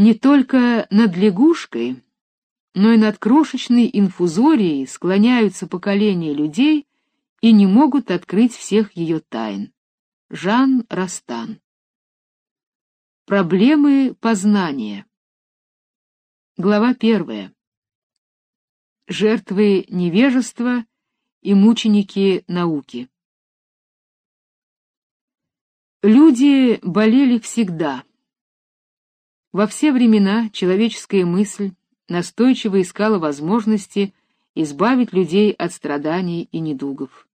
Не только над лягушкой, но и над крошечной инфузорией склоняются поколения людей и не могут открыть всех ее тайн. Жан Растан. Проблемы познания. Глава первая. Жертвы невежества и мученики науки. Люди болели всегда. Во все времена человеческая мысль настойчиво искала возможности избавить людей от страданий и недугов.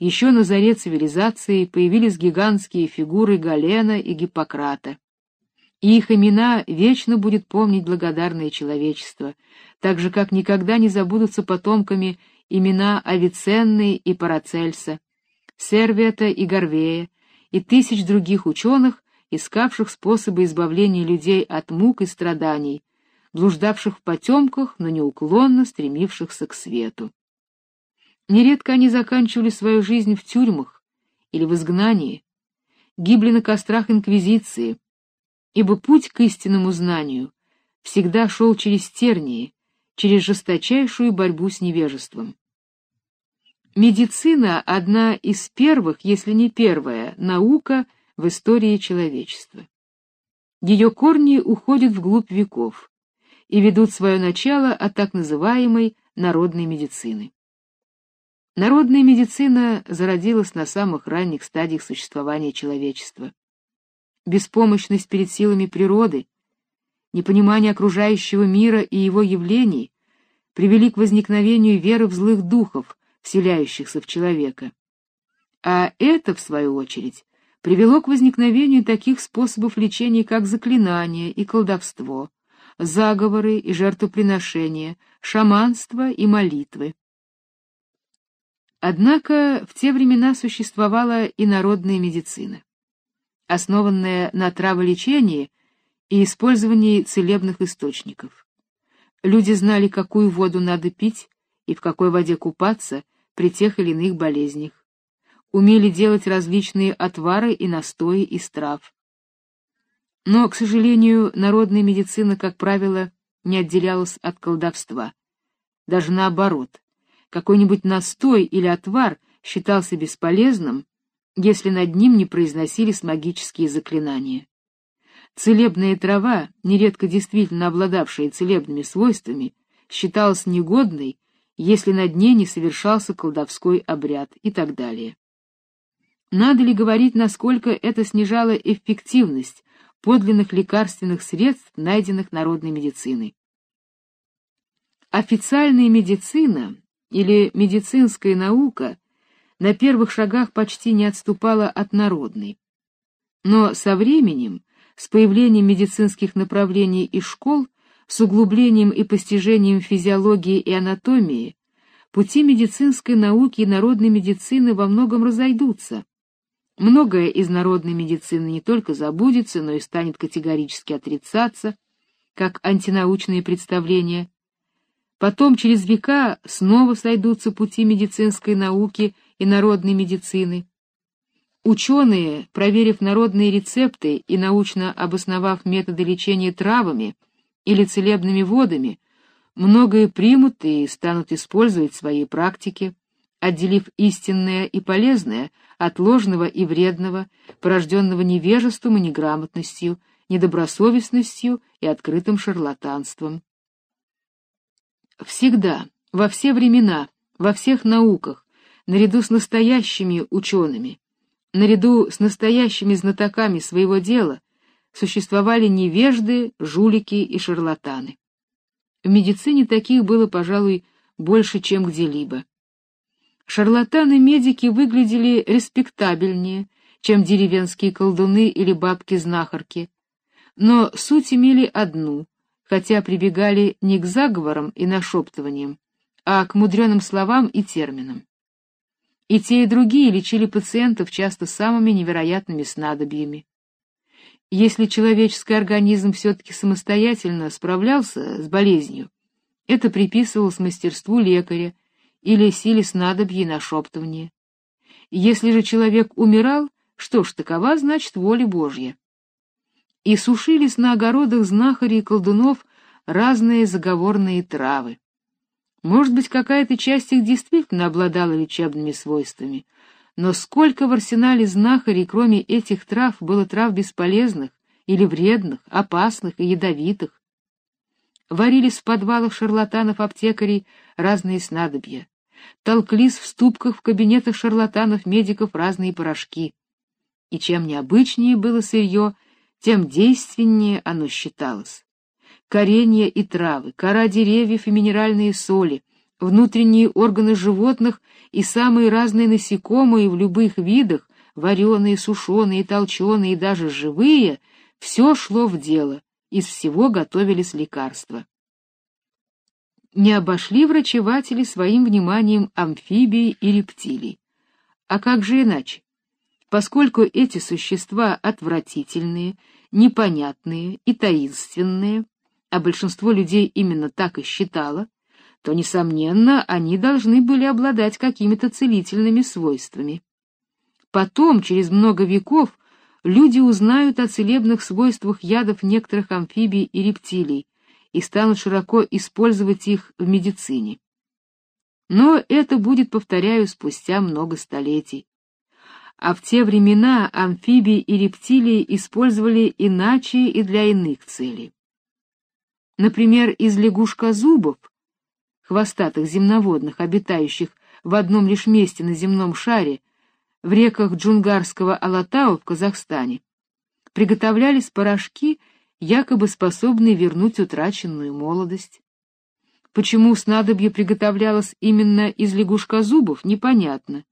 Еще на заре цивилизации появились гигантские фигуры Галена и Гиппократа. И их имена вечно будет помнить благодарное человечество, так же как никогда не забудутся потомками имена Авиценны и Парацельса, Сервета и Горвея, и тысяч других ученых, искавших способы избавления людей от мук и страданий, блуждавших в потемках, но неуклонно стремившихся к свету. Нередко они заканчивали свою жизнь в тюрьмах или в изгнании, гибли на кострах инквизиции, ибо путь к истинному знанию всегда шел через тернии, через жесточайшую борьбу с невежеством. Медицина — одна из первых, если не первая, наука в истории человечества. Ее корни уходят вглубь веков и ведут свое начало от так называемой народной медицины. Народная медицина зародилась на самых ранних стадиях существования человечества. Беспомощность перед силами природы, непонимание окружающего мира и его явлений привели к возникновению веры в злых духов, вселяющихся в человека. А это, в свою очередь, привело к возникновению таких способов лечения, как заклинание и колдовство, заговоры и жертвоприношения, шаманство и молитвы. Однако в те времена существовала и народная медицина, основанная на траволечении и использовании целебных источников. Люди знали, какую воду надо пить и в какой воде купаться при тех или иных болезнях. Умели делать различные отвары и настои из трав. Но, к сожалению, народная медицина, как правило, не отделялась от колдовства. Даже наоборот, какой-нибудь настой или отвар считался бесполезным, если над ним не произносились магические заклинания. Целебная трава, нередко действительно обладавшая целебными свойствами, считалась негодной если над ней не совершался колдовской обряд и так далее. Надо ли говорить, насколько это снижало эффективность подлинных лекарственных средств, найденных народной медициной? Официальная медицина или медицинская наука на первых шагах почти не отступала от народной. Но со временем, с появлением медицинских направлений и школ, с углублением и постижением физиологии и анатомии, пути медицинской науки и народной медицины во многом разойдутся. Многое из народной медицины не только забудется, но и станет категорически отрицаться, как антинаучные представления. Потом через века снова сойдутся пути медицинской науки и народной медицины. Ученые, проверив народные рецепты и научно обосновав методы лечения травами, или целебными водами, многое примут и станут использовать в своей практике, отделив истинное и полезное от ложного и вредного, порожденного невежеством и неграмотностью, недобросовестностью и открытым шарлатанством. Всегда, во все времена, во всех науках, наряду с настоящими учеными, наряду с настоящими знатоками своего дела, существовали невежды, жулики и шарлатаны. В медицине таких было, пожалуй, больше, чем где-либо. Шарлатаны-медики выглядели респектабельнее, чем деревенские колдуны или бабки-знахарки, но суть имели одну, хотя прибегали не к заговорам и нашептываниям, а к мудреным словам и терминам. И те, и другие лечили пациентов часто самыми невероятными снадобьями. Если человеческий организм все-таки самостоятельно справлялся с болезнью, это приписывалось мастерству лекаря или силе снадобья и нашептывания. Если же человек умирал, что ж, такова, значит, воля Божья. и сушились на огородах знахарей и колдунов разные заговорные травы. Может быть, какая-то часть их действительно обладала лечебными свойствами, но сколько в арсенале знахарей, кроме этих трав, было трав бесполезных или вредных, опасных и ядовитых? Варились в подвалах шарлатанов-аптекарей разные снадобья. Толклись в ступках в кабинетах шарлатанов-медиков разные порошки. И чем необычнее было сырье, тем действеннее оно считалось коренья и травы, кора деревьев и минеральные соли, внутренние органы животных и самые разные насекомые в любых видах, вареные, сушеные, толченые и даже живые, все шло в дело, из всего готовились лекарства. Не обошли врачеватели своим вниманием амфибии и рептилий. А как же иначе? Поскольку эти существа отвратительные, непонятные и таинственные, а большинство людей именно так и считало, то, несомненно, они должны были обладать какими-то целительными свойствами. Потом, через много веков, люди узнают о целебных свойствах ядов некоторых амфибий и рептилий и станут широко использовать их в медицине. Но это будет, повторяю, спустя много столетий. А в те времена амфибии и рептилии использовали иначе и для иных целей. Например, из лягушка-зубов, хвостатых земноводных, обитающих в одном лишь месте на земном шаре, в реках Джунгарского Алатау в Казахстане, приготовлялись порошки, якобы способные вернуть утраченную молодость. Почему снадобье приготовлялось именно из лягушка-зубов, непонятно.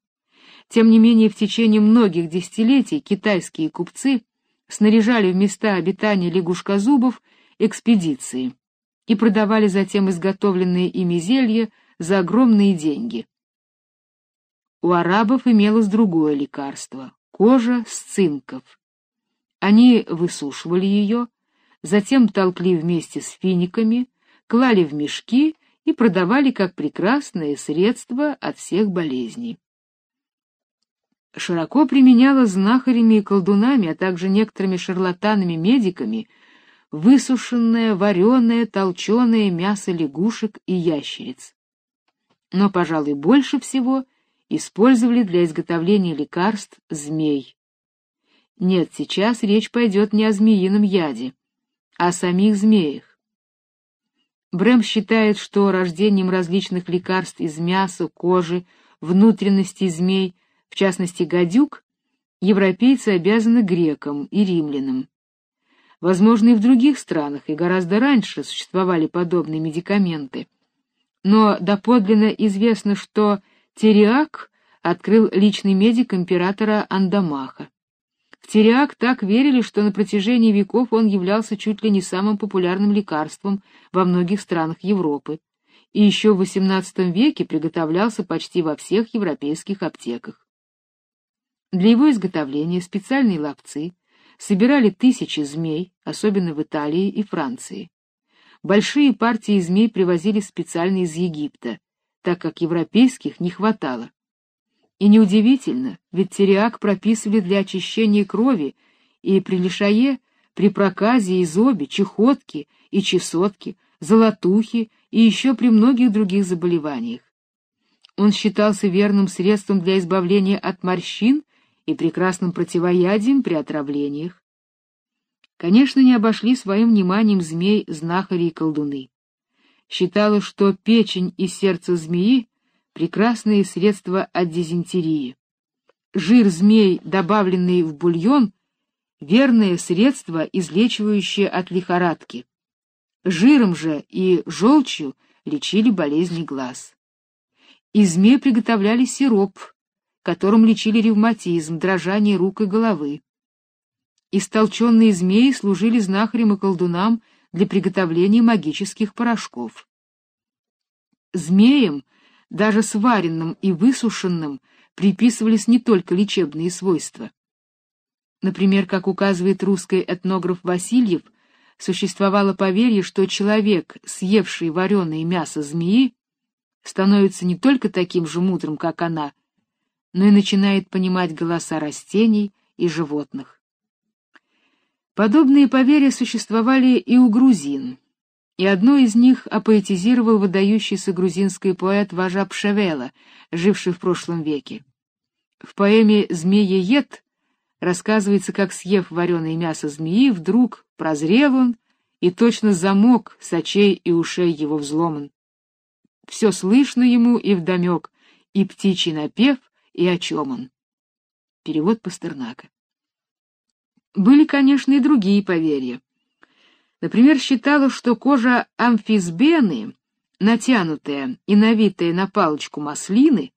Тем не менее, в течение многих десятилетий китайские купцы снаряжали в места обитания лягушка-зубов экспедиции и продавали затем изготовленные ими зелья за огромные деньги. У арабов имелось другое лекарство — кожа с цинков. Они высушивали ее, затем толкли вместе с финиками, клали в мешки и продавали как прекрасное средство от всех болезней. Широко применялось знахарями и колдунами, а также некоторыми шарлатанами-медиками высушенное, вареное, толченое мясо лягушек и ящериц. Но, пожалуй, больше всего использовали для изготовления лекарств змей. Нет, сейчас речь пойдет не о змеином яде, а о самих змеях. Брэм считает, что рождением различных лекарств из мяса, кожи, внутренностей змей, в частности гадюк, европейцы обязаны грекам и римлянам. Возможно, и в других странах, и гораздо раньше существовали подобные медикаменты. Но доподлинно известно, что Териак открыл личный медик императора Андамаха. В Териак так верили, что на протяжении веков он являлся чуть ли не самым популярным лекарством во многих странах Европы, и еще в XVIII веке приготовлялся почти во всех европейских аптеках. Для его изготовления специальные ловцы собирали тысячи змей, особенно в Италии и Франции. Большие партии змей привозили специально из Египта, так как европейских не хватало. И неудивительно, ведь тириак прописывали для очищения крови и при лишае, при проказе, изобе, чехотке и чесотке, золотухе и еще при многих других заболеваниях. Он считался верным средством для избавления от морщин и прекрасным противоядием при отравлениях. Конечно, не обошли своим вниманием змей знахари и колдуны. Считалось, что печень и сердце змеи — прекрасные средства от дизентерии. Жир змей, добавленный в бульон, — верное средство, излечивающее от лихорадки. Жиром же и желчью лечили болезни глаз. Из змей приготовляли сироп, которым лечили ревматизм, дрожание рук и головы. Истолченные змеи служили знахарям и колдунам для приготовления магических порошков. Змеям, даже сваренным и высушенным, приписывались не только лечебные свойства. Например, как указывает русский этнограф Васильев, существовало поверье, что человек, съевший вареное мясо змеи, становится не только таким же мудрым, как она, но и начинает понимать голоса растений и животных. Подобные поверья существовали и у грузин, и одно из них апоэтизировал выдающийся грузинский поэт Важап Шевела, живший в прошлом веке. В поэме «Змееед» рассказывается, как, съев вареное мясо змеи, вдруг прозрел он, и точно замок с очей и ушей его взломан. Все слышно ему и вдомек, и птичий напев, и о чем он. Перевод Пастернака. Были, конечно, и другие поверья. Например, считалось, что кожа амфисбены, натянутая и навитая на палочку маслины,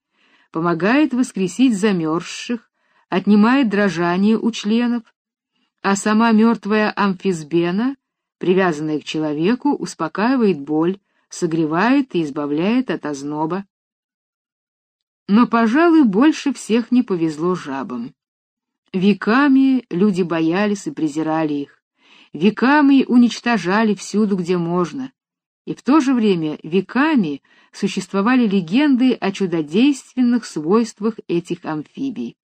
помогает воскресить замерзших, отнимает дрожание у членов, а сама мертвая амфисбена, привязанная к человеку, успокаивает боль, согревает и избавляет от озноба. Но, пожалуй, больше всех не повезло жабам. Веками люди боялись и презирали их. Веками уничтожали всюду, где можно. И в то же время веками существовали легенды о чудодейственных свойствах этих амфибий.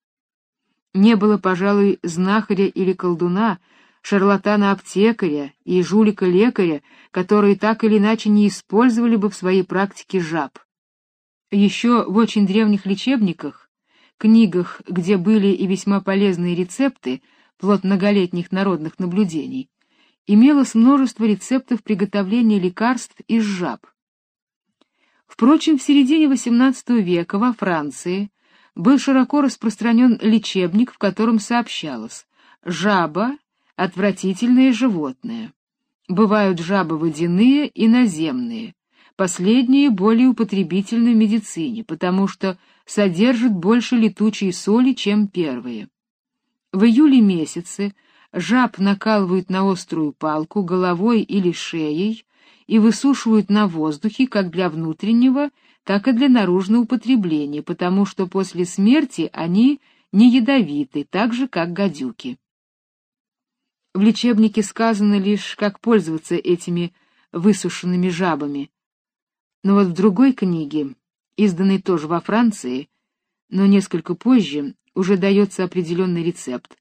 Не было, пожалуй, знахаря или колдуна, шарлатана-аптекаря и жулика-лекаря, которые так или иначе не использовали бы в своей практике жаб. Еще в очень древних лечебниках, книгах, где были и весьма полезные рецепты, плод многолетних народных наблюдений, имелось множество рецептов приготовления лекарств из жаб. Впрочем, в середине XVIII века во Франции был широко распространен лечебник, в котором сообщалось: жаба отвратительное животное. Бывают жабы водяные и наземные. Последние более употребительны в медицине, потому что содержат больше летучей соли, чем первые. В июле месяце жаб накалывают на острую палку головой или шеей и высушивают на воздухе как для внутреннего, так и для наружного употребления, потому что после смерти они не ядовиты, так же как гадюки. В лечебнике сказано лишь, как пользоваться этими высушенными жабами. Но вот в другой книге, изданной тоже во Франции, но несколько позже, уже дается определенный рецепт.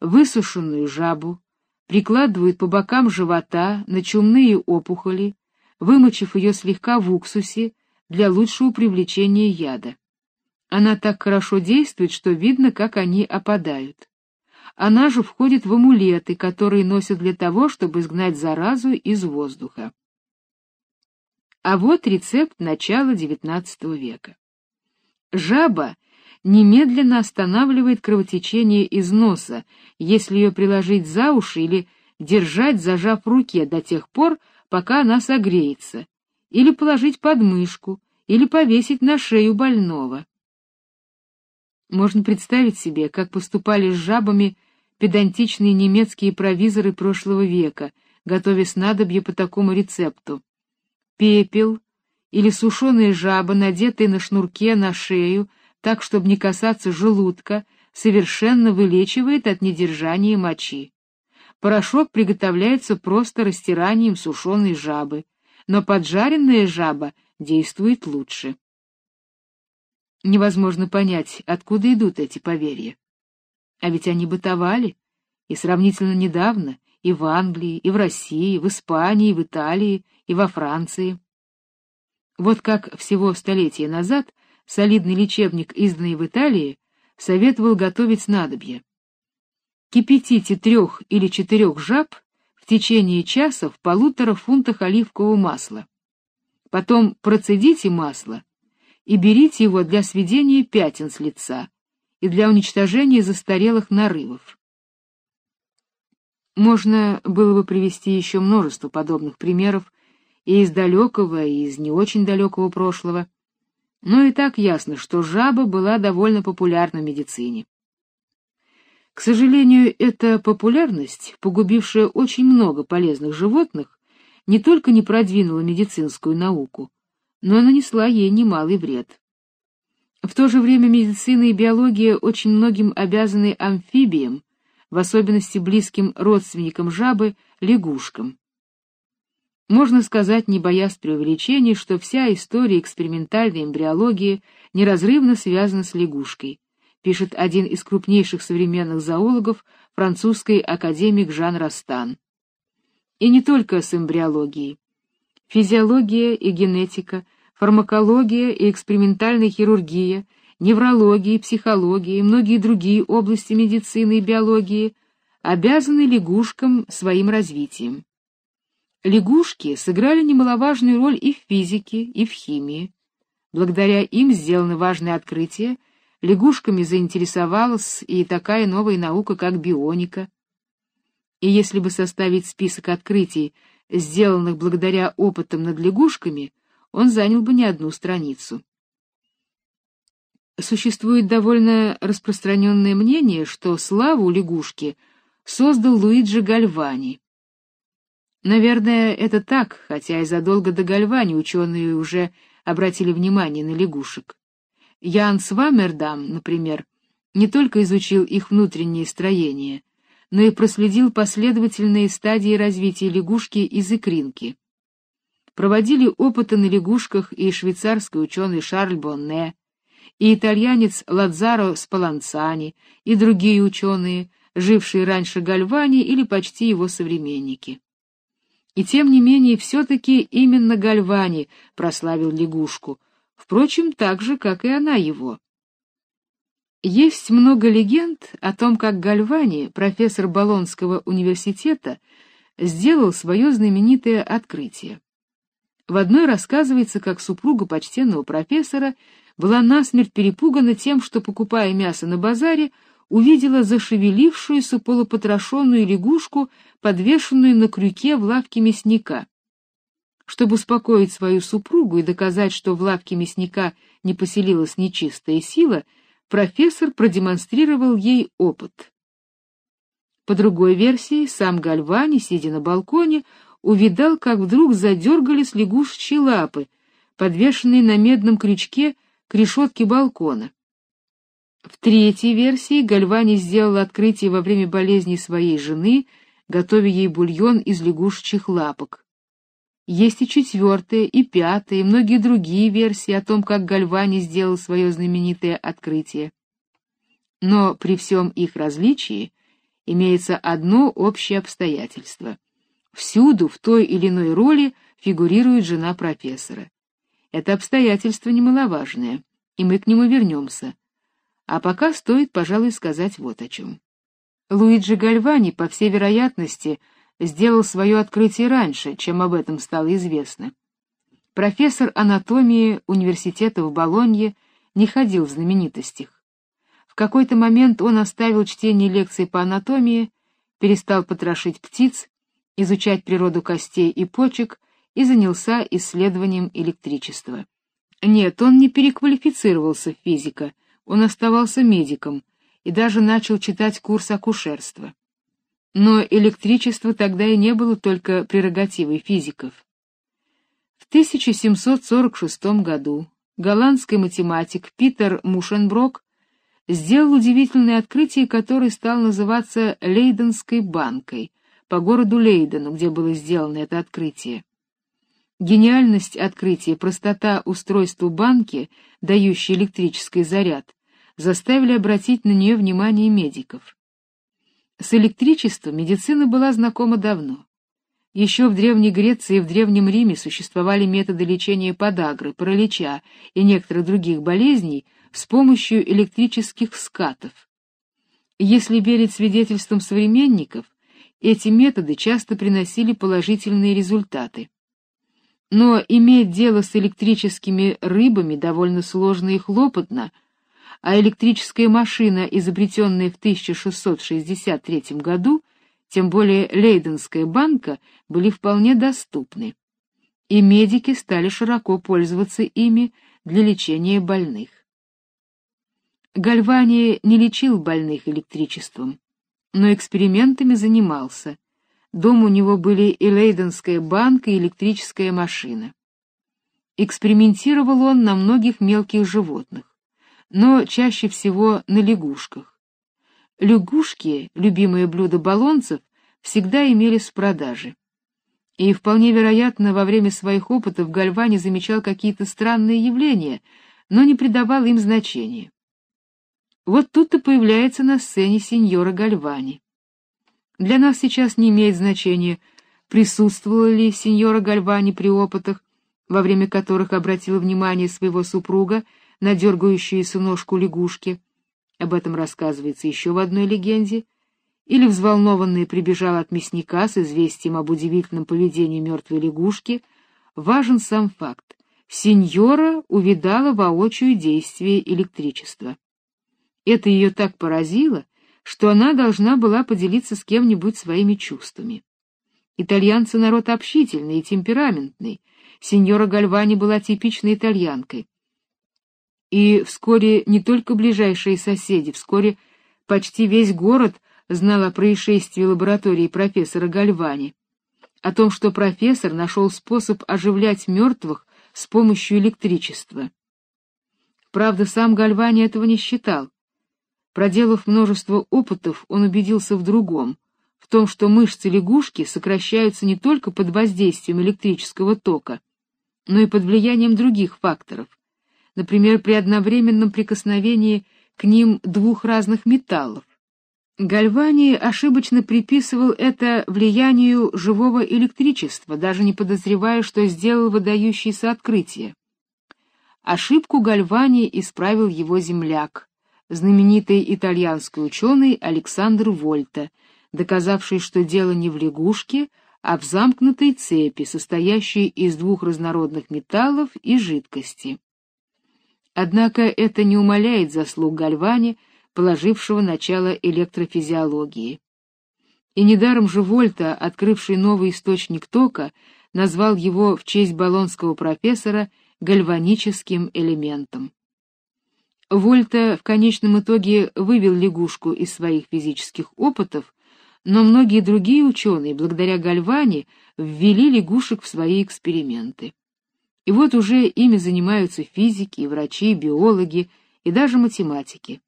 Высушенную жабу прикладывают по бокам живота на чумные опухоли, вымочив ее слегка в уксусе для лучшего привлечения яда. Она так хорошо действует, что видно, как они опадают. Она же входит в амулеты, которые носят для того, чтобы изгнать заразу из воздуха. А вот рецепт начала XIX века. Жаба немедленно останавливает кровотечение из носа, если ее приложить за уши или держать, зажав в руке до тех пор, пока она согреется, или положить под мышку, или повесить на шею больного. Можно представить себе, как поступали с жабами педантичные немецкие провизоры прошлого века, готовя снадобье по такому рецепту. Пепел или сушеная жаба, надетая на шнурке на шею, так, чтобы не касаться желудка, совершенно вылечивает от недержания мочи. Порошок приготовляется просто растиранием сушеной жабы, но поджаренная жаба действует лучше. Невозможно понять, откуда идут эти поверья. А ведь они бытовали, и сравнительно недавно, и в Англии, и в России, и в Испании, и в Италии, и во Франции. Вот как всего столетия назад солидный лечебник, изданный в Италии, советовал готовить снадобье. Кипятите трех или четырех жаб в течение часа в полутора фунтах оливкового масла. Потом процедите масло и берите его для сведения пятен с лица и для уничтожения застарелых нарывов. Можно было бы привести еще множество подобных примеров и из далекого, и из не очень далекого прошлого, но и так ясно, что жаба была довольно популярна в медицине. К сожалению, эта популярность, погубившая очень много полезных животных, не только не продвинула медицинскую науку, но и нанесла ей немалый вред. В то же время медицина и биология очень многим обязаны амфибиям, в особенности близким родственникам жабы лягушкам. Можно сказать, не боясь преувеличений, что вся история экспериментальной эмбриологии неразрывно связана с лягушкой, пишет один из крупнейших современных зоологов французский академик Жан Растан. И не только с эмбриологией. Физиология и генетика, фармакология и экспериментальная хирургия, неврология и психология и многие другие области медицины и биологии обязаны лягушкам своим развитием. Лягушки сыграли немаловажную роль и в физике, и в химии. Благодаря им сделаны важные открытия, лягушками заинтересовалась и такая новая наука, как бионика. И если бы составить список открытий, сделанных благодаря опытам над лягушками, он занял бы не одну страницу. Существует довольно распространенное мнение, что славу лягушки создал Луиджи Гальвани. Наверное, это так, хотя и задолго до Гальвани ученые уже обратили внимание на лягушек. Ян Свамердам, например, не только изучил их внутреннее строение, но и проследил последовательные стадии развития лягушки из икринки. Проводили опыты на лягушках и швейцарский ученый Шарль Бонне, и итальянец Ладзаро Спаланцани, и другие ученые, жившие раньше Гальвани или почти его современники. И тем не менее, все-таки именно Гальвани прославил лягушку, впрочем, так же, как и она его. Есть много легенд о том, как Гальвани, профессор Болонского университета, сделал свое знаменитое открытие. В одной рассказывается, как супруга почтенного профессора была насмерть перепугана тем, что, покупая мясо на базаре, увидела зашевелившуюся полупотрошенную лягушку, подвешенную на крюке в лавке мясника. Чтобы успокоить свою супругу и доказать, что в лавке мясника не поселилась нечистая сила, профессор продемонстрировал ей опыт. По другой версии, сам Гальвани, сидя на балконе, увидал, как вдруг задергались лягушечьи лапы, подвешенные на медном крючке к решетке балкона. В третьей версии Гальвани сделал открытие во время болезни своей жены, готовя ей бульон из лягушечьих лапок. Есть и четвертая, и пятая, и многие другие версии о том, как Гальвани сделал свое знаменитое открытие. Но при всем их различии имеется одно общее обстоятельство. Всюду в той или иной роли фигурирует жена профессора. Это обстоятельство немаловажное, и мы к нему вернемся. А пока стоит, пожалуй, сказать вот о чем. Луиджи Гальвани, по всей вероятности, сделал свое открытие раньше, чем об этом стало известно. Профессор анатомии университета в Болонье не ходил в знаменитостях. В какой-то момент он оставил чтение лекций по анатомии, перестал потрошить птиц, изучать природу костей и почек и занялся исследованием электричества. Нет, он не переквалифицировался в физика, он оставался медиком и даже начал читать курс акушерства. Но электричество тогда и не было только прерогативой физиков. В 1746 году голландский математик Питер Мушенброк сделал удивительное открытие, которое стал называться Лейденской банкой по городу Лейдену, где было сделано это открытие. Гениальность открытия, простота устройства банки, дающей электрический заряд, заставили обратить на нее внимание медиков. С электричеством медицина была знакома давно. Еще в Древней Греции и в Древнем Риме существовали методы лечения подагры, паралича и некоторых других болезней с помощью электрических скатов. Если верить свидетельствам современников, эти методы часто приносили положительные результаты. Но иметь дело с электрическими рыбами довольно сложно и хлопотно, а электрическая машина, изобретенная в 1663 году, тем более Лейденская банка, были вполне доступны. И медики стали широко пользоваться ими для лечения больных. Гальвани не лечил больных электричеством, но экспериментами занимался, Дом у него были и Лейденская банка, и электрическая машина. Экспериментировал он на многих мелких животных, но чаще всего на лягушках. Лягушки, любимое блюдо баллонцев, всегда имелись в продаже. И вполне вероятно, во время своих опытов Гальвани замечал какие-то странные явления, но не придавал им значения. Вот тут-то появляется на сцене сеньора Гальвани. Для нас сейчас не имеет значения, присутствовала ли сеньора Гальвани при опытах, во время которых обратила внимание своего супруга на дергающуюся ножку лягушки. Об этом рассказывается еще в одной легенде. Или взволнованный прибежал от мясника с известием об удивительном поведении мертвой лягушки. Важен сам факт. Сеньора увидала воочию действие электричества. Это ее так поразило, что она должна была поделиться с кем-нибудь своими чувствами. Итальянцы народ общительный и темпераментный. Сеньора Гальвани была типичной итальянкой. И вскоре не только ближайшие соседи, вскоре почти весь город знал о происшествии лаборатории профессора Гальвани, о том, что профессор нашел способ оживлять мертвых с помощью электричества. Правда, сам Гальвани этого не считал. Проделав множество опытов, он убедился в другом, в том, что мышцы лягушки сокращаются не только под воздействием электрического тока, но и под влиянием других факторов, например, при одновременном прикосновении к ним двух разных металлов. Гальвани ошибочно приписывал это влиянию живого электричества, даже не подозревая, что сделал выдающееся открытие. Ошибку Гальвани исправил его земляк, знаменитый итальянский ученый Александр Вольта, доказавший, что дело не в лягушке, а в замкнутой цепи, состоящей из двух разнородных металлов и жидкости. Однако это не умаляет заслуг Гальвани, положившего начало электрофизиологии. И недаром же Вольта, открывший новый источник тока, назвал его в честь болонского профессора гальваническим элементом. Вольта в конечном итоге вывел лягушку из своих физических опытов, но многие другие ученые, благодаря Гальвани, ввели лягушек в свои эксперименты. И вот уже ими занимаются физики, врачи, биологи и даже математики.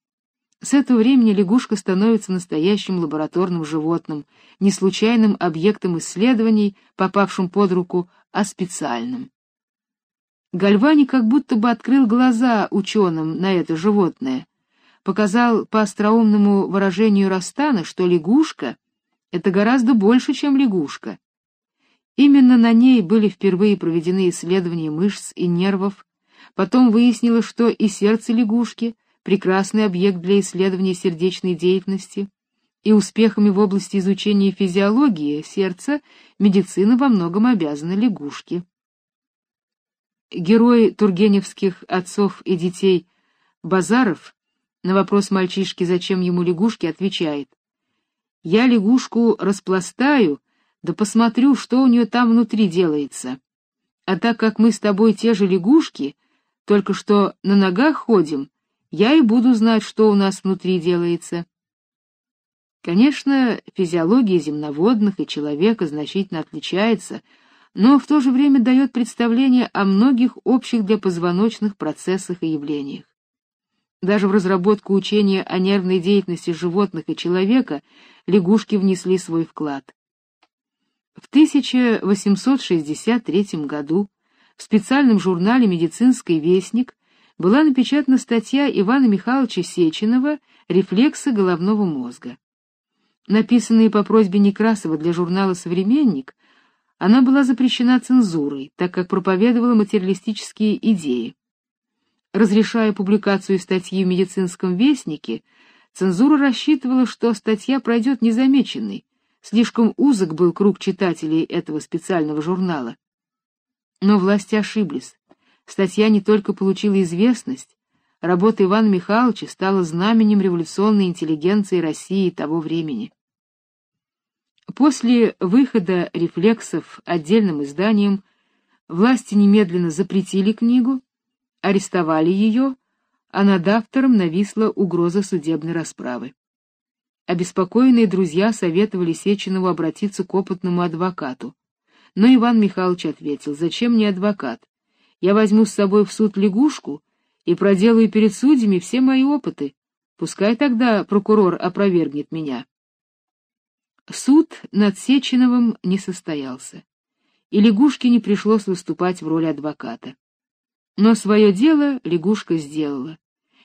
С этого времени лягушка становится настоящим лабораторным животным, не случайным объектом исследований, попавшим под руку, а специальным. Гальвани как будто бы открыл глаза ученым на это животное, показал по остроумному выражению Растана, что лягушка — это гораздо больше, чем лягушка. Именно на ней были впервые проведены исследования мышц и нервов, потом выяснилось, что и сердце лягушки — прекрасный объект для исследования сердечной деятельности, и успехами в области изучения физиологии сердца медицина во многом обязана лягушке. Герой тургеневских отцов и детей Базаров на вопрос мальчишки, зачем ему лягушки, отвечает: "Я лягушку распластаю, да посмотрю, что у нее там внутри делается. А так как мы с тобой те же лягушки, только что на ногах ходим, я и буду знать, что у нас внутри делается". Конечно, физиология земноводных и человека значительно отличается но в то же время дает представление о многих общих для позвоночных процессах и явлениях. Даже в разработку учения о нервной деятельности животных и человека лягушки внесли свой вклад. В 1863 году в специальном журнале «Медицинский вестник» была напечатана статья Ивана Михайловича Сеченова «Рефлексы головного мозга». Написанная по просьбе Некрасова для журнала «Современник», она была запрещена цензурой, так как проповедовала материалистические идеи. Разрешая публикацию статьи в медицинском вестнике, цензура рассчитывала, что статья пройдет незамеченной, слишком узок был круг читателей этого специального журнала. Но власти ошиблись. Статья не только получила известность, работа Ивана Михайловича стала знаменем революционной интеллигенции России того времени. После выхода рефлексов отдельным изданием власти немедленно запретили книгу, арестовали ее, а над автором нависла угроза судебной расправы. Обеспокоенные друзья советовали Сеченову обратиться к опытному адвокату. Но Иван Михайлович ответил: "Зачем мне адвокат? Я возьму с собой в суд лягушку и проделаю перед судьями все мои опыты. Пускай тогда прокурор опровергнет меня". Суд над Сеченовым не состоялся, и лягушке не пришлось выступать в роли адвоката. Но свое дело лягушка сделала,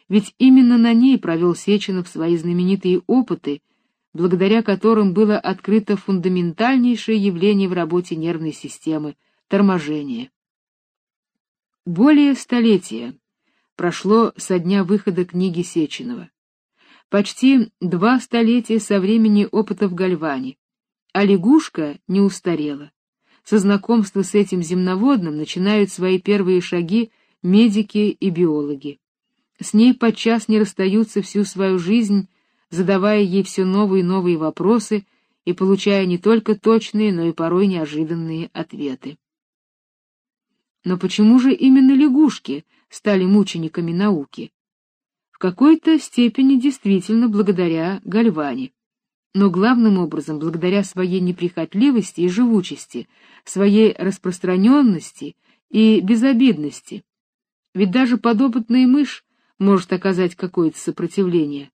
ведь именно на ней провел Сеченов свои знаменитые опыты, благодаря которым было открыто фундаментальнейшее явление в работе нервной системы — торможение. Более столетия прошло со дня выхода книги Сеченова. Почти два столетия со времени опыта в Гальване, а лягушка не устарела. Со знакомства с этим земноводным начинают свои первые шаги медики и биологи. С ней подчас не расстаются всю свою жизнь, задавая ей все новые и новые вопросы и получая не только точные, но и порой неожиданные ответы. Но почему же именно лягушки стали мучениками науки? В какой-то степени действительно благодаря Гальване, но главным образом благодаря своей неприхотливости и живучести, своей распространенности и безобидности. Ведь даже подопытная мышь может оказать какое-то сопротивление,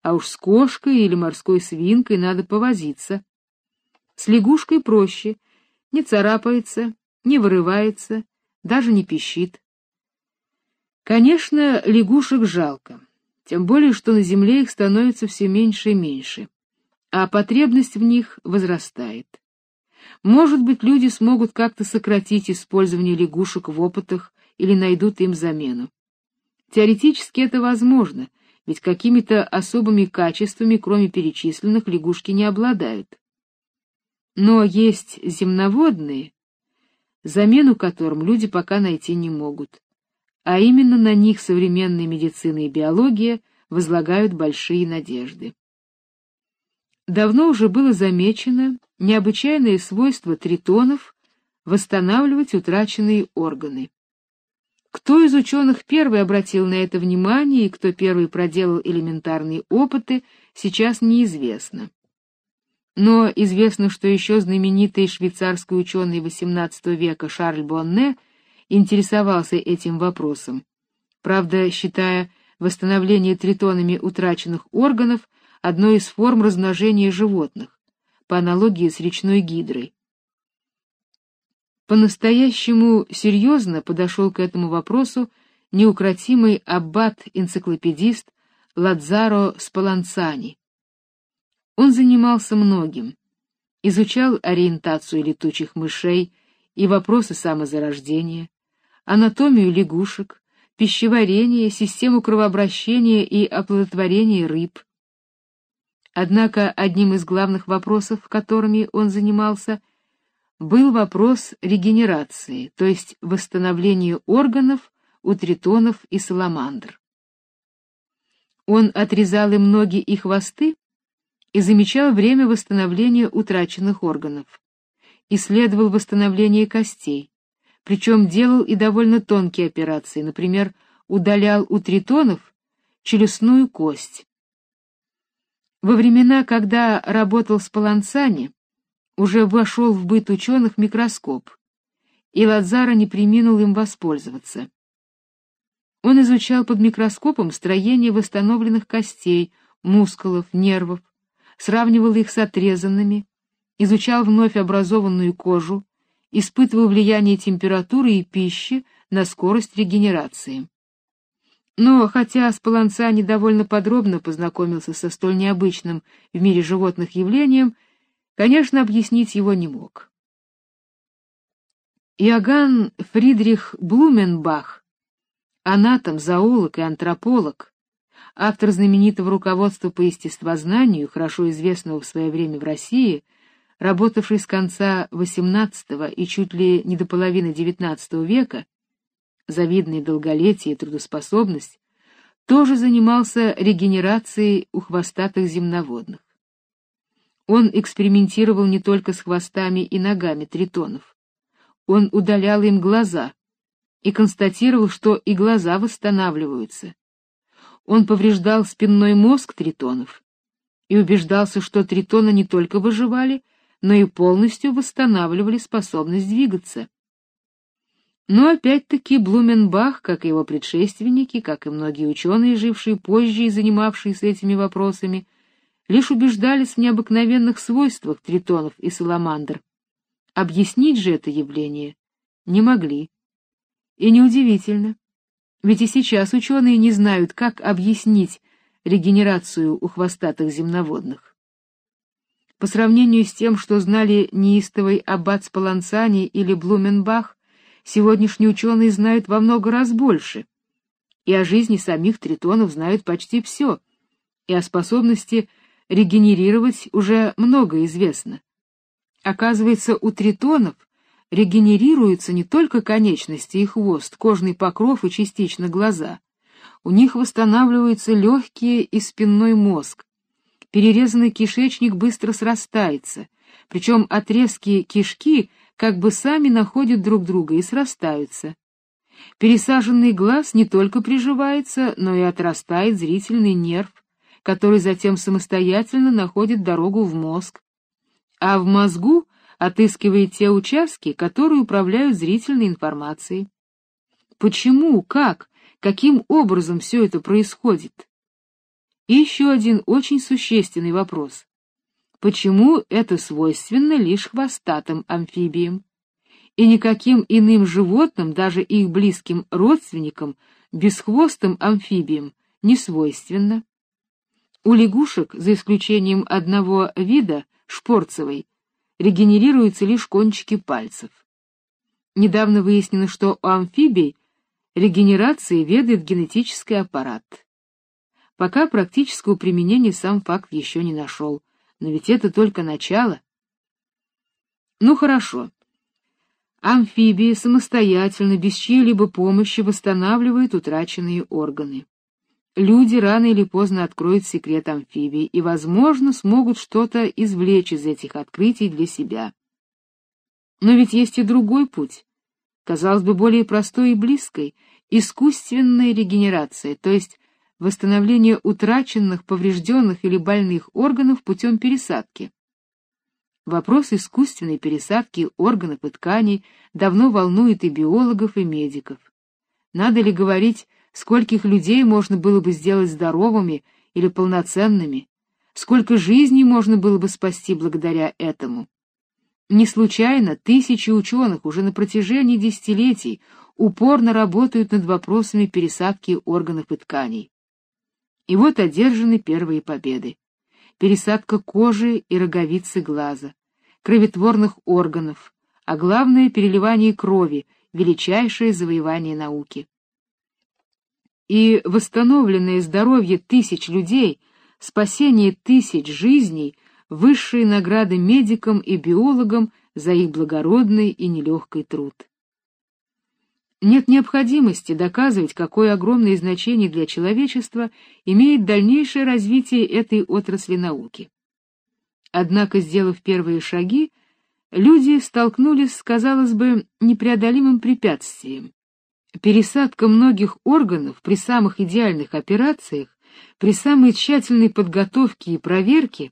а уж с кошкой или морской свинкой надо повозиться. С лягушкой проще, не царапается, не вырывается, даже не пищит. Конечно, лягушек жалко, тем более что на земле их становится все меньше и меньше, а потребность в них возрастает. Может быть, люди смогут как-то сократить использование лягушек в опытах или найдут им замену. Теоретически это возможно, ведь какими-то особыми качествами, кроме перечисленных, лягушки не обладают. Но есть земноводные, замену которым люди пока найти не могут. А именно на них современная медицина и биология возлагают большие надежды. Давно уже было замечено необычайное свойство тритонов восстанавливать утраченные органы. Кто из ученых первый обратил на это внимание и кто первый проделал элементарные опыты, сейчас неизвестно. Но известно, что еще знаменитый швейцарский ученый XVIII века Шарль Бонне интересовался этим вопросом, правда, считая восстановление тритонами утраченных органов одной из форм размножения животных, по аналогии с речной гидрой. По-настоящему серьезно подошел к этому вопросу неукротимый аббат-энциклопедист Ладзаро Спаланцани, он занимался многим. Изучал ориентацию летучих мышей и вопросы самозарождения, анатомию лягушек, пищеварение, систему кровообращения и оплодотворения рыб. Однако одним из главных вопросов, которыми он занимался, был вопрос регенерации, то есть восстановления органов у тритонов и саламандр. Он отрезал им ноги и хвосты и замечал время восстановления утраченных органов. Исследовал восстановление костей, причем делал и довольно тонкие операции, например, удалял у тритонов челюстную кость. Во времена, когда работал с Паланцани, уже вошел в быт ученых микроскоп, и Ладзара не преминул им воспользоваться. Он изучал под микроскопом строение восстановленных костей, мускулов, нервов, сравнивал их с отрезанными, изучал вновь образованную кожу, испытывал влияние температуры и пищи на скорость регенерации. Но хотя Спаланцани довольно подробно познакомился со столь необычным в мире животных явлением, конечно, объяснить его не мог. Иоганн Фридрих Блуменбах, анатом, зоолог и антрополог, автор знаменитого руководства по естествознанию, хорошо известного в свое время в России, работавший с конца XVIII и чуть ли не до половины XIX века, завидный долголетие и трудоспособность, тоже занимался регенерацией у хвостатых земноводных. Он экспериментировал не только с хвостами и ногами тритонов. Он удалял им глаза и констатировал, что и глаза восстанавливаются он повреждал спинной мозг тритонов и убеждался, что тритоны не только выживали, но и полностью восстанавливали способность двигаться. Но опять-таки Блуменбах, как и его предшественники, как и многие ученые, жившие позже и занимавшиеся этими вопросами, лишь убеждались в необыкновенных свойствах тритонов и саламандр. Объяснить же это явление не могли. И неудивительно. Ведь и сейчас ученые не знают, как объяснить регенерацию у хвостатых земноводных. По сравнению с тем, что знали неистовый аббат Спалансани или Блуменбах, сегодняшние ученые знают во много раз больше. И о жизни самих тритонов знают почти все, и о способности регенерировать уже много известно. Оказывается, у тритонов регенерируются не только конечности и хвост, кожный покров и частично глаза. У них восстанавливаются легкие и спинной мозг. Перерезанный кишечник быстро срастается, причем отрезки кишки как бы сами находят друг друга и срастаются. Пересаженный глаз не только приживается, но и отрастает зрительный нерв, который затем самостоятельно находит дорогу в мозг. А в мозгу отыскивает те участки, которые управляют зрительной информацией. Почему, как, каким образом все это происходит? И еще один очень существенный вопрос. Почему это свойственно лишь хвостатым амфибиям? И никаким иным животным, даже их близким родственникам, бесхвостым амфибиям, не свойственно. У лягушек, за исключением одного вида, шпорцевой, регенерируются лишь кончики пальцев. Недавно выяснено, что у амфибий регенерацией ведает генетический аппарат. Пока практического применения сам факт еще не нашел, но ведь это только начало. Ну хорошо. Амфибии самостоятельно, без чьей-либо помощи восстанавливают утраченные органы люди рано или поздно откроют секрет амфибий и, возможно, смогут что-то извлечь из этих открытий для себя. Но ведь есть и другой путь, казалось бы, более простой и близкой, искусственная регенерация, то есть восстановление утраченных, поврежденных или больных органов путем пересадки. Вопрос искусственной пересадки органов и тканей давно волнует и биологов, и медиков. Надо ли говорить скольких людей можно было бы сделать здоровыми или полноценными, сколько жизней можно было бы спасти благодаря этому. Не случайно тысячи ученых уже на протяжении десятилетий упорно работают над вопросами пересадки органов и тканей. И вот одержаны первые победы. Пересадка кожи и роговицы глаза, кроветворных органов, а главное переливание крови, величайшее завоевание науки и восстановленное здоровье тысяч людей, спасение тысяч жизней, высшие награды медикам и биологам за их благородный и нелегкий труд. Нет необходимости доказывать, какое огромное значение для человечества имеет дальнейшее развитие этой отрасли науки. Однако, сделав первые шаги, люди столкнулись с, казалось бы, непреодолимым препятствием. Пересадка многих органов при самых идеальных операциях, при самой тщательной подготовке и проверке,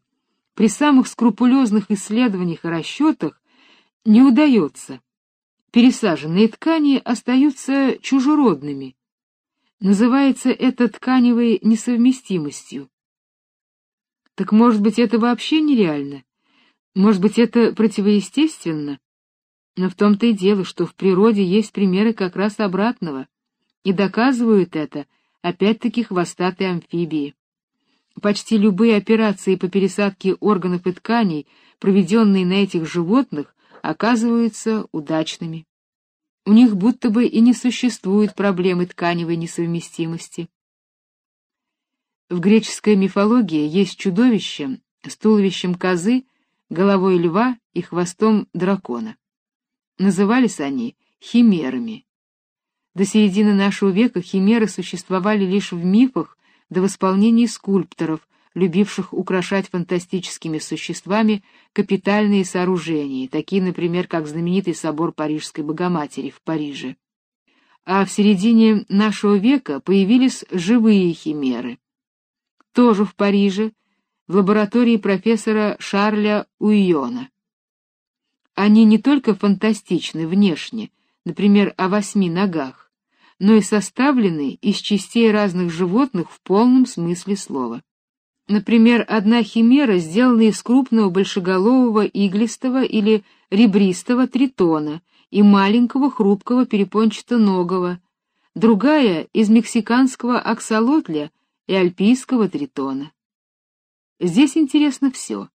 при самых скрупулезных исследованиях и расчетах не удается. Пересаженные ткани остаются чужеродными. Называется это тканевой несовместимостью. Так может быть, это вообще нереально? Может быть, это противоестественно? Но в том-то и дело, что в природе есть примеры как раз обратного, и доказывают это опять-таки хвостатые амфибии. Почти любые операции по пересадке органов и тканей, проведенные на этих животных, оказываются удачными. У них будто бы и не существует проблемы тканевой несовместимости. В греческой мифологии есть чудовище с туловищем козы, головой льва и хвостом дракона. Назывались они химерами. До середины нашего века химеры существовали лишь в мифах до восполнений скульпторов, любивших украшать фантастическими существами капитальные сооружения, такие, например, как знаменитый собор Парижской Богоматери в Париже. А в середине нашего века появились живые химеры. Тоже в Париже, в лаборатории профессора Шарля Уйона. Они не только фантастичны внешне, например, о восьми ногах, но и составлены из частей разных животных в полном смысле слова. Например, одна химера сделана из крупного большеголового иглистого или ребристого тритона и маленького хрупкого перепончатоногого, другая — из мексиканского аксолотля и альпийского тритона. Здесь интересно все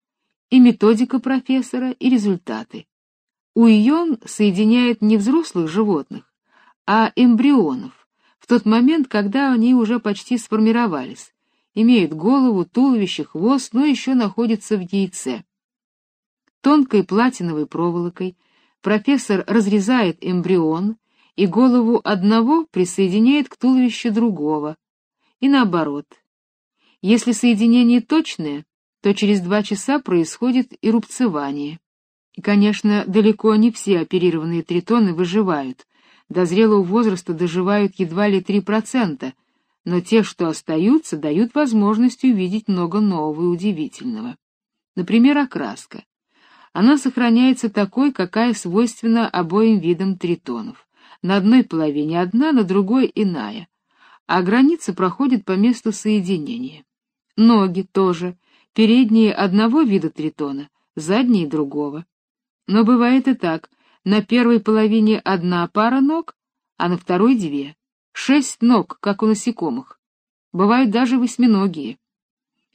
и методика профессора, и результаты. Уйон соединяет не взрослых животных, а эмбрионов, в тот момент, когда они уже почти сформировались, имеют голову, туловище, хвост, но еще находятся в яйце. Тонкой платиновой проволокой профессор разрезает эмбрион и голову одного присоединяет к туловищу другого, и наоборот. Если соединение точное, то через два часа происходит и рубцевание. И, конечно, далеко не все оперированные тритоны выживают. До зрелого возраста доживают едва ли 3%, но те, что остаются, дают возможность увидеть много нового и удивительного. Например, окраска. Она сохраняется такой, какая свойственна обоим видам тритонов. На одной половине одна, на другой иная. А граница проходит по месту соединения. Ноги тоже. Передние одного вида тритона, задние другого. Но бывает и так. На первой половине одна пара ног, а на второй две. Шесть ног, как у насекомых. Бывают даже восьминогие.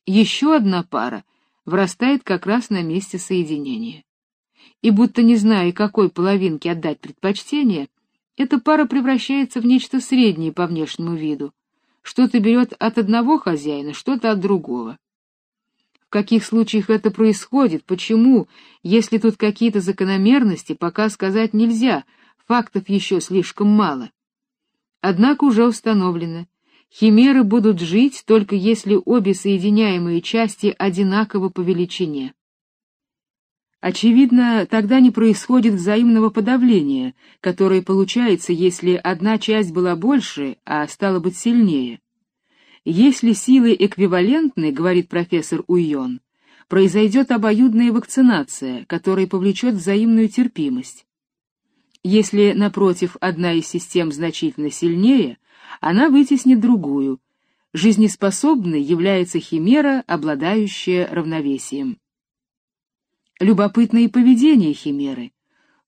Еще одна пара вырастает как раз на месте соединения. И будто не зная, какой половинке отдать предпочтение, эта пара превращается в нечто среднее по внешнему виду. Что-то берет от одного хозяина, что-то от другого. В каких случаях это происходит, почему, если тут какие-то закономерности, пока сказать нельзя, фактов еще слишком мало. Однако уже установлено, химеры будут жить только если обе соединяемые части одинаковы по величине. Очевидно, тогда не происходит взаимного подавления, которое получается, если одна часть была больше, а стала быть сильнее. Если силы эквивалентны, говорит профессор Уйон, произойдет обоюдная вакцинация, которая повлечет взаимную терпимость. Если, напротив, одна из систем значительно сильнее, она вытеснит другую. Жизнеспособной является химера, обладающая равновесием. Любопытное поведение химеры.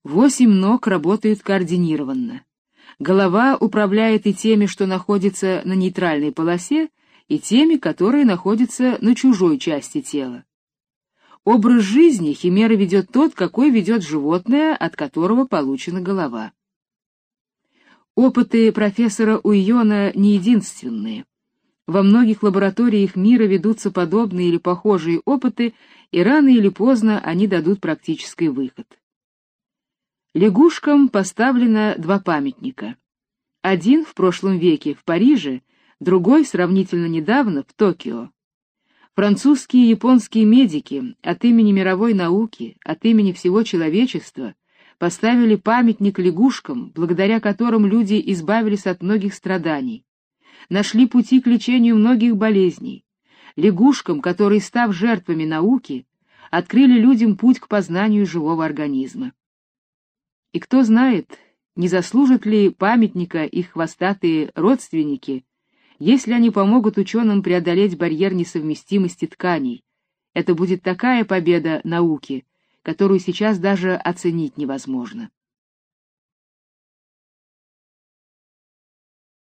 Восемь ног работают координированно. Голова управляет и теми, что находятся на нейтральной полосе, и теми, которые находятся на чужой части тела. Образ жизни химера ведет тот, какой ведет животное, от которого получена голова. Опыты профессора Уйона не единственные. Во многих лабораториях мира ведутся подобные или похожие опыты, и рано или поздно они дадут практический выход. Лягушкам поставлено два памятника. Один в прошлом веке в Париже, другой сравнительно недавно в Токио. Французские и японские медики от имени мировой науки, от имени всего человечества поставили памятник лягушкам, благодаря которым люди избавились от многих страданий, нашли пути к лечению многих болезней, лягушкам, которые, став жертвами науки, открыли людям путь к познанию живого организма. И кто знает, не заслужат ли памятника их хвостатые родственники, если они помогут ученым преодолеть барьер несовместимости тканей. Это будет такая победа науки, которую сейчас даже оценить невозможно.